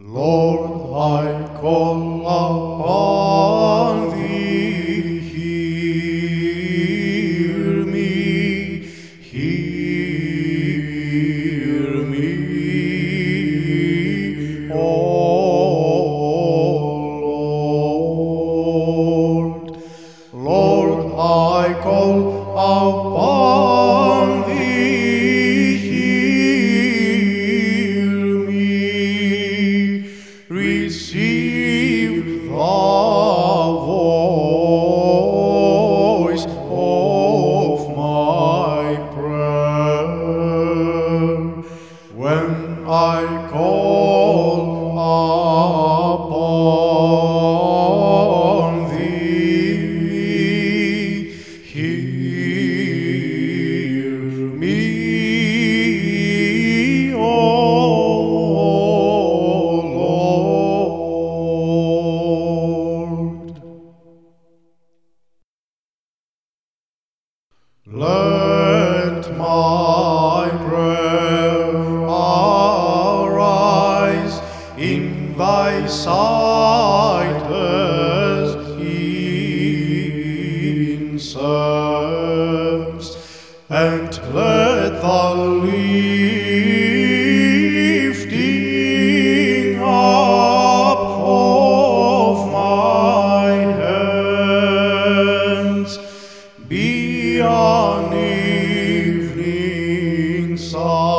Lord, I call upon thee, hear me, hear me, O Lord. Lord, I call upon receive the voice of my prayer. When I call on. Let my prayer arise in thy sight as incense, and let the leaves Beyond an evening song.